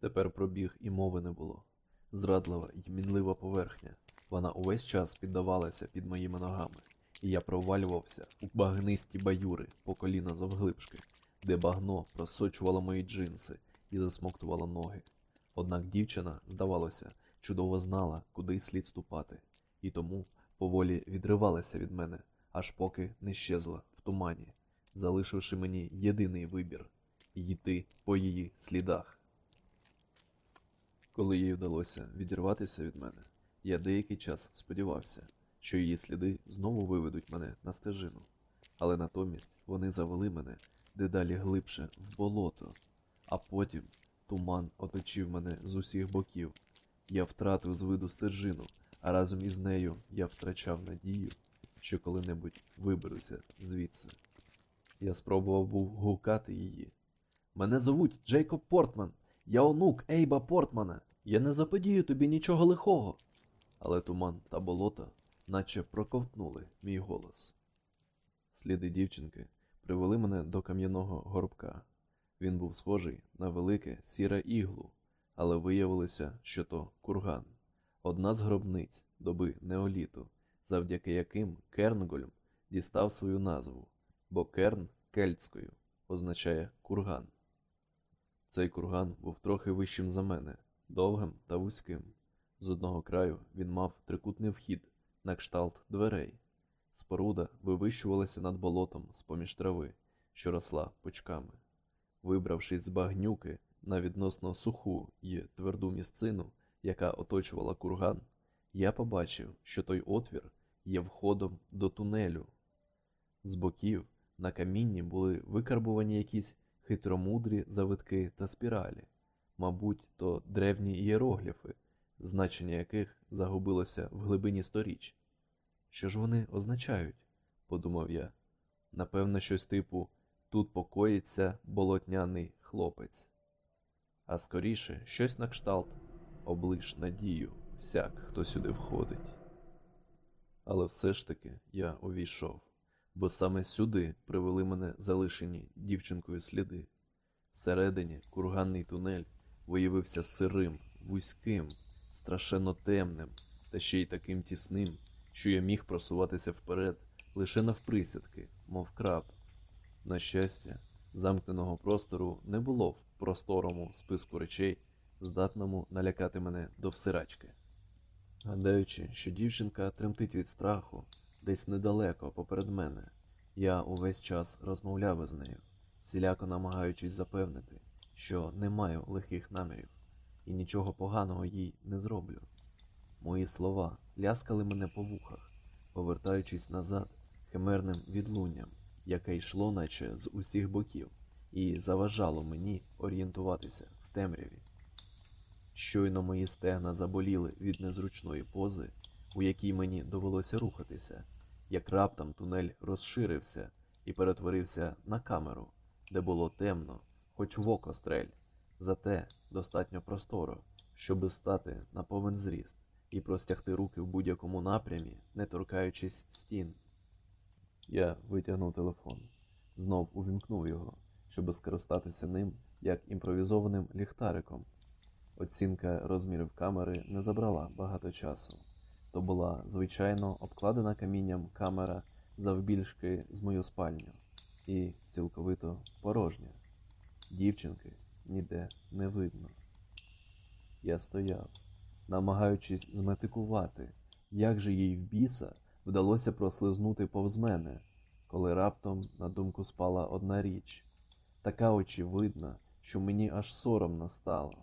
Тепер пробіг і мови не було. Зрадлива й мінлива поверхня. Вона увесь час піддавалася під моїми ногами, і я провалювався у багнисті баюри по коліна завглибшки, де багно просочувало мої джинси і засмоктувало ноги. Однак дівчина, здавалося, чудово знала, куди слід ступати, і тому поволі відривалася від мене, аж поки не щезла в тумані, залишивши мені єдиний вибір йти по її слідах. Коли їй вдалося відірватися від мене, я деякий час сподівався, що її сліди знову виведуть мене на стежину, але натомість вони завели мене дедалі глибше в болото, а потім туман оточив мене з усіх боків. Я втратив з виду стежину, а разом із нею я втрачав надію, що коли-небудь виберуся звідси. Я спробував був гукати її. Мене зовуть Джейкоб Портман. Я онук Ейба Портмана. Я не заподію тобі нічого лихого. Але туман та болото наче проковтнули мій голос. Сліди дівчинки привели мене до кам'яного горбка. Він був схожий на велике сіре іглу, але виявилося, що то курган, одна з гробниць доби неоліту, завдяки яким Кернгольм дістав свою назву, бо керн кельтською означає курган. Цей курган був трохи вищим за мене, довгим та вузьким. З одного краю він мав трикутний вхід на кшталт дверей. Споруда вивищувалася над болотом з поміж трави, що росла пучками. Вибравшись з багнюки на відносно суху й тверду місцину, яка оточувала курган, я побачив, що той отвір є входом до тунелю. З боків на камінні були викарбувані якісь хитромудрі завитки та спіралі, мабуть, то древні ієрогліфи, значення яких загубилося в глибині сторіч. Що ж вони означають? подумав я. Напевно, щось типу тут покоїться болотняний хлопець. А скоріше щось на кшталт облиш надію всяк, хто сюди входить. Але все ж таки я увійшов, бо саме сюди привели мене залишені дівчинкою сліди. Всередині курганний тунель виявився сирим, вузьким, страшенно темним та ще й таким тісним, що я міг просуватися вперед лише навприсядки, мов краб. На щастя, замкненого простору не було в просторому списку речей, здатному налякати мене до всирачки. Гадаючи, що дівчинка тремтить від страху десь недалеко поперед мене, я увесь час розмовляв із нею, всіляко намагаючись запевнити, що не маю лихих намірів і нічого поганого їй не зроблю. Мої слова ляскали мене по вухах, повертаючись назад химерним відлунням, яке йшло, наче з усіх боків, і заважало мені орієнтуватися в темряві. Щойно мої стегна заболіли від незручної пози, у якій мені довелося рухатися, як раптом тунель розширився і перетворився на камеру, де було темно, хоч в око стрель, зате достатньо просторо, щоби стати на повен зріст і простягти руки в будь-якому напрямі, не торкаючись стін. Я витягнув телефон, знов увімкнув його, щоби скористатися ним як імпровізованим ліхтариком. Оцінка розмірів камери не забрала багато часу. То була звичайно обкладена камінням камера завбільшки з мою спальню, і цілковито порожня. Дівчинки ніде не видно. Я стояв, намагаючись зметикувати, як же їй в біса вдалося прослизнути повз мене, коли раптом на думку спала одна річ, така очевидна, що мені аж соромно стало.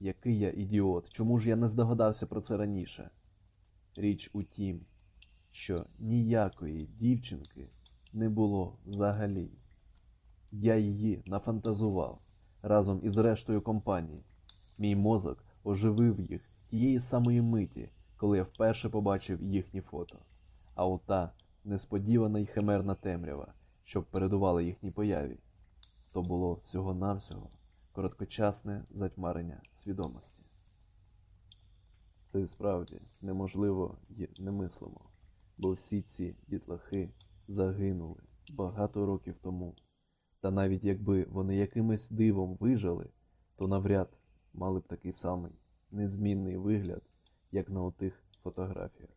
Який я ідіот, чому ж я не здогадався про це раніше? Річ у тім, що ніякої дівчинки не було взагалі. Я її нафантазував разом із рештою компанії. Мій мозок оживив їх тієї самої миті, коли я вперше побачив їхні фото. А ота несподівана й химерна темрява, що передувала їхній появі, то було всього-навсього короткочасне затьмарення свідомості. Це і справді неможливо й немислимо, бо всі ці дітлахи загинули багато років тому, та навіть якби вони якимось дивом вижили, то навряд мали б такий самий незмінний вигляд, як на отих фотографіях.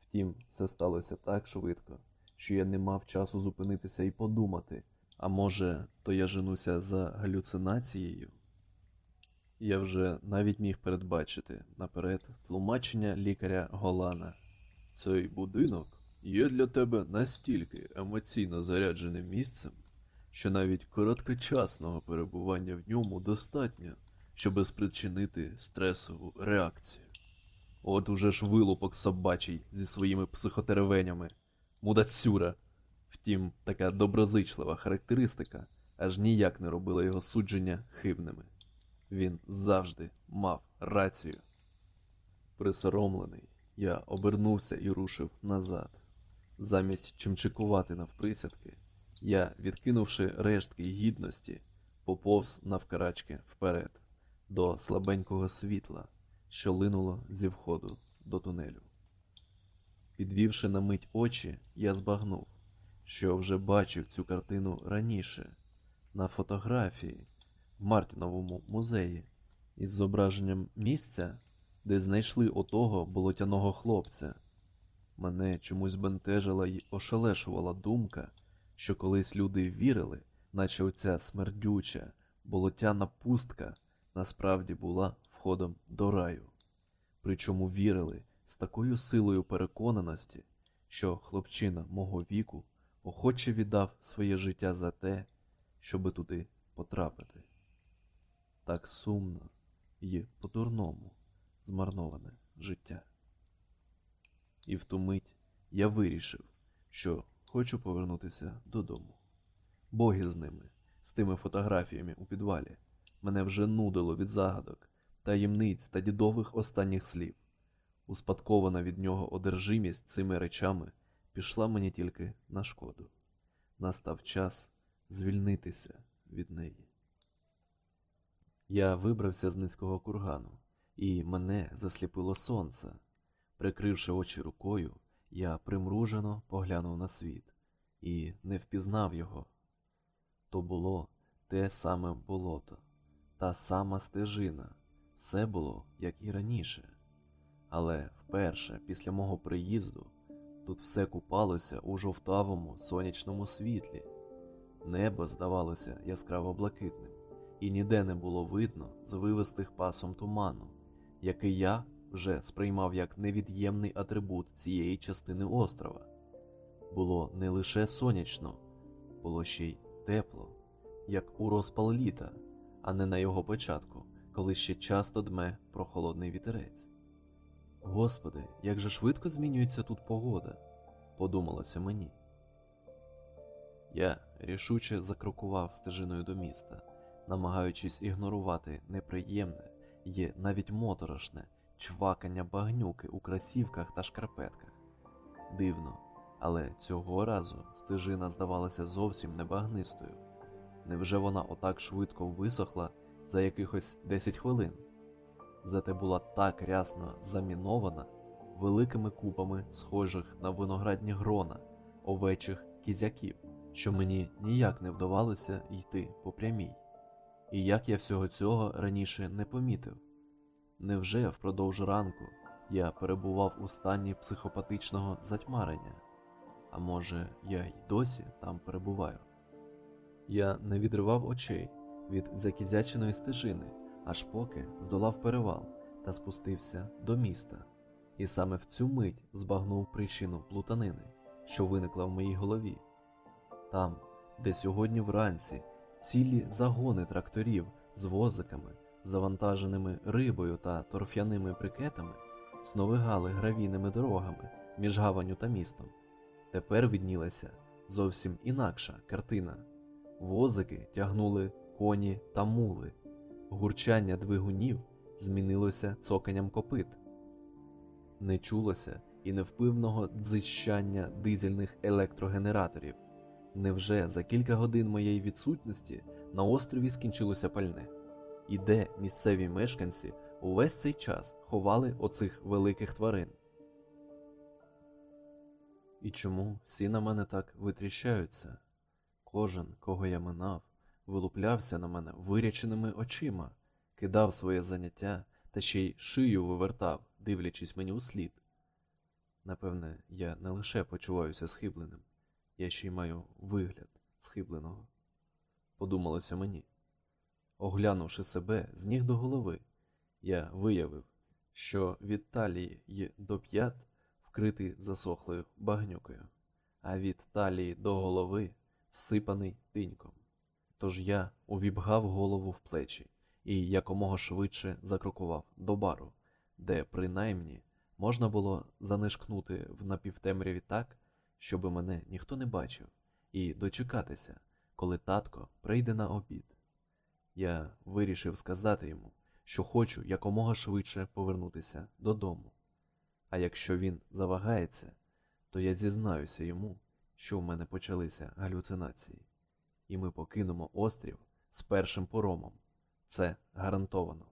Втім, це сталося так швидко, що я не мав часу зупинитися і подумати, а може, то я женуся за галюцинацією? Я вже навіть міг передбачити наперед тлумачення лікаря Голана. Цей будинок є для тебе настільки емоційно зарядженим місцем, що навіть короткочасного перебування в ньому достатньо, щоби спричинити стресову реакцію. От уже ж вилупок собачий зі своїми психотеревенями, мудацюра. Втім, така доброзичлива характеристика аж ніяк не робила його судження хибними. Він завжди мав рацію. Присоромлений, я обернувся і рушив назад. Замість чимчикувати навприсядки, я, відкинувши рештки гідності, поповз навкарачки вперед, до слабенького світла, що линуло зі входу до тунелю. Підвівши на мить очі, я збагнув, що вже бачив цю картину раніше, на фотографії в Мартіновому музеї із зображенням місця, де знайшли отого болотяного хлопця. Мене чомусь бентежила й ошелешувала думка, що колись люди вірили, наче оця смердюча, болотяна пустка насправді була входом до раю. Причому вірили з такою силою переконаності, що хлопчина мого віку охоче віддав своє життя за те, щоби туди потрапити. Так сумно і по-дурному змарноване життя. І в ту мить я вирішив, що хочу повернутися додому. Боги з ними, з тими фотографіями у підвалі, мене вже нудило від загадок, таємниць та дідових останніх слів. Успадкована від нього одержимість цими речами пішла мені тільки на шкоду. Настав час звільнитися від неї. Я вибрався з низького кургану, і мене засліпило сонце. Прикривши очі рукою, я примружено поглянув на світ і не впізнав його. То було те саме болото, та сама стежина, все було, як і раніше. Але вперше, після мого приїзду, тут все купалося у жовтавому сонячному світлі. Небо здавалося яскраво блакитним, і ніде не було видно звивистих пасом туману, який я вже сприймав як невід'ємний атрибут цієї частини острова. Було не лише сонячно, було ще й тепло, як у розпал літа, а не на його початку, коли ще часто дме прохолодний вітерець. Господи, як же швидко змінюється тут погода, подумалося мені. Я рішуче закрокував стежиною до міста, намагаючись ігнорувати неприємне і навіть моторошне чвакання багнюки у красівках та шкарпетках. Дивно, але цього разу стежина здавалася зовсім не багнистою. Невже вона отак швидко висохла за якихось 10 хвилин? Зате була так рясно замінована великими купами схожих на виноградні грона, овечих кізяків, що мені ніяк не вдавалося йти по прямій. І як я всього цього раніше не помітив? Невже впродовж ранку я перебував у стані психопатичного затьмарення? А може, я й досі там перебуваю? Я не відривав очей від закізяченої стежини, аж поки здолав перевал та спустився до міста, і саме в цю мить збагнув причину плутанини, що виникла в моїй голові. Там, де сьогодні вранці цілі загони тракторів з возиками, завантаженими рибою та торф'яними брикетами, сновигали гравійними дорогами між гаванню та містом. Тепер віднілася зовсім інакша картина. Возики тягнули коні та мули, гурчання двигунів змінилося цоканням копит. Не чулося і невпивного дзищання дизельних електрогенераторів. Невже за кілька годин моєї відсутності на острові скінчилося пальне? І де місцеві мешканці увесь цей час ховали оцих великих тварин? І чому всі на мене так витріщаються? Кожен, кого я минав, вилуплявся на мене виряченими очима, кидав своє заняття та ще й шию вивертав, дивлячись мені у слід. Напевне, я не лише почуваюся схибленим, я ще й маю вигляд схибленого. Подумалося мені. Оглянувши себе з ніг до голови, я виявив, що від талії й до п'ят вкритий засохлою багнюкою, а від талії до голови всипаний тиньком. Тож я увібгав голову в плечі і якомога швидше закрокував до бару, де принаймні можна було занишкнути в напівтемряві так, щоби мене ніхто не бачив, і дочекатися, коли татко прийде на обід. Я вирішив сказати йому, що хочу якомога швидше повернутися додому. А якщо він завагається, то я зізнаюся йому, що в мене почалися галюцинації, і ми покинемо острів з першим поромом. Це гарантовано.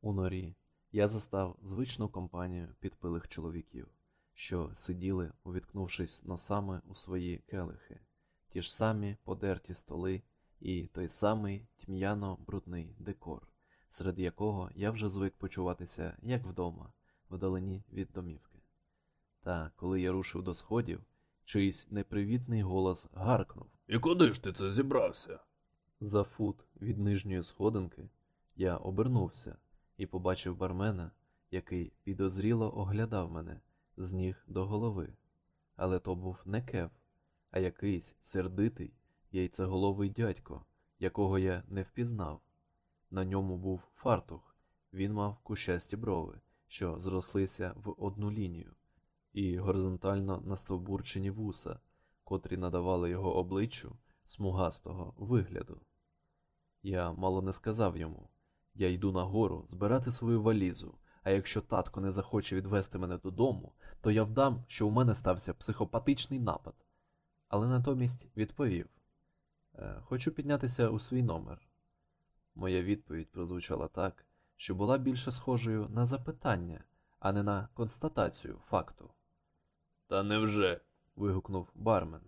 У норі я застав звичну компанію підпилих чоловіків, що сиділи, увіткнувшись носами у свої келихи, ті ж самі подерті столи і той самий тьмяно-брудний декор, серед якого я вже звик почуватися як вдома, вдалині від домівки. Та коли я рушив до сходів, чийсь непривітний голос гаркнув. І куди ж ти це зібрався? За фут від нижньої сходинки я обернувся і побачив бармена, який підозріло оглядав мене з ніг до голови. Але то був не кев, а якийсь сердитий яйцеголовий дядько, якого я не впізнав. На ньому був фартух, він мав кущасті брови, що зрослися в одну лінію, і горизонтально настовбурчені вуса, котрі надавали його обличчю смугастого вигляду. Я мало не сказав йому я йду нагору збирати свою валізу, а якщо татко не захоче відвести мене додому, то я вдам, що у мене стався психопатичний напад. Але натомість відповів «Е, Хочу піднятися у свій номер. Моя відповідь прозвучала так, що була більше схожою на запитання, а не на констатацію факту. Та невже? вигукнув бармен,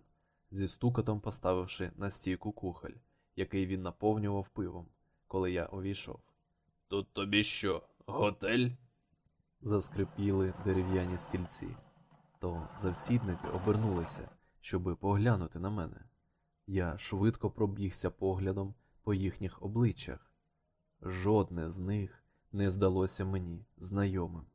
зі стукотом поставивши на стійку кухоль, який він наповнював пивом, коли я увійшов. Тут тобі що, готель? Заскрипіли дерев'яні стільці, то завсідники обернулися, щоби поглянути на мене. Я швидко пробігся поглядом по їхніх обличчях. Жодне з них не здалося мені знайомим.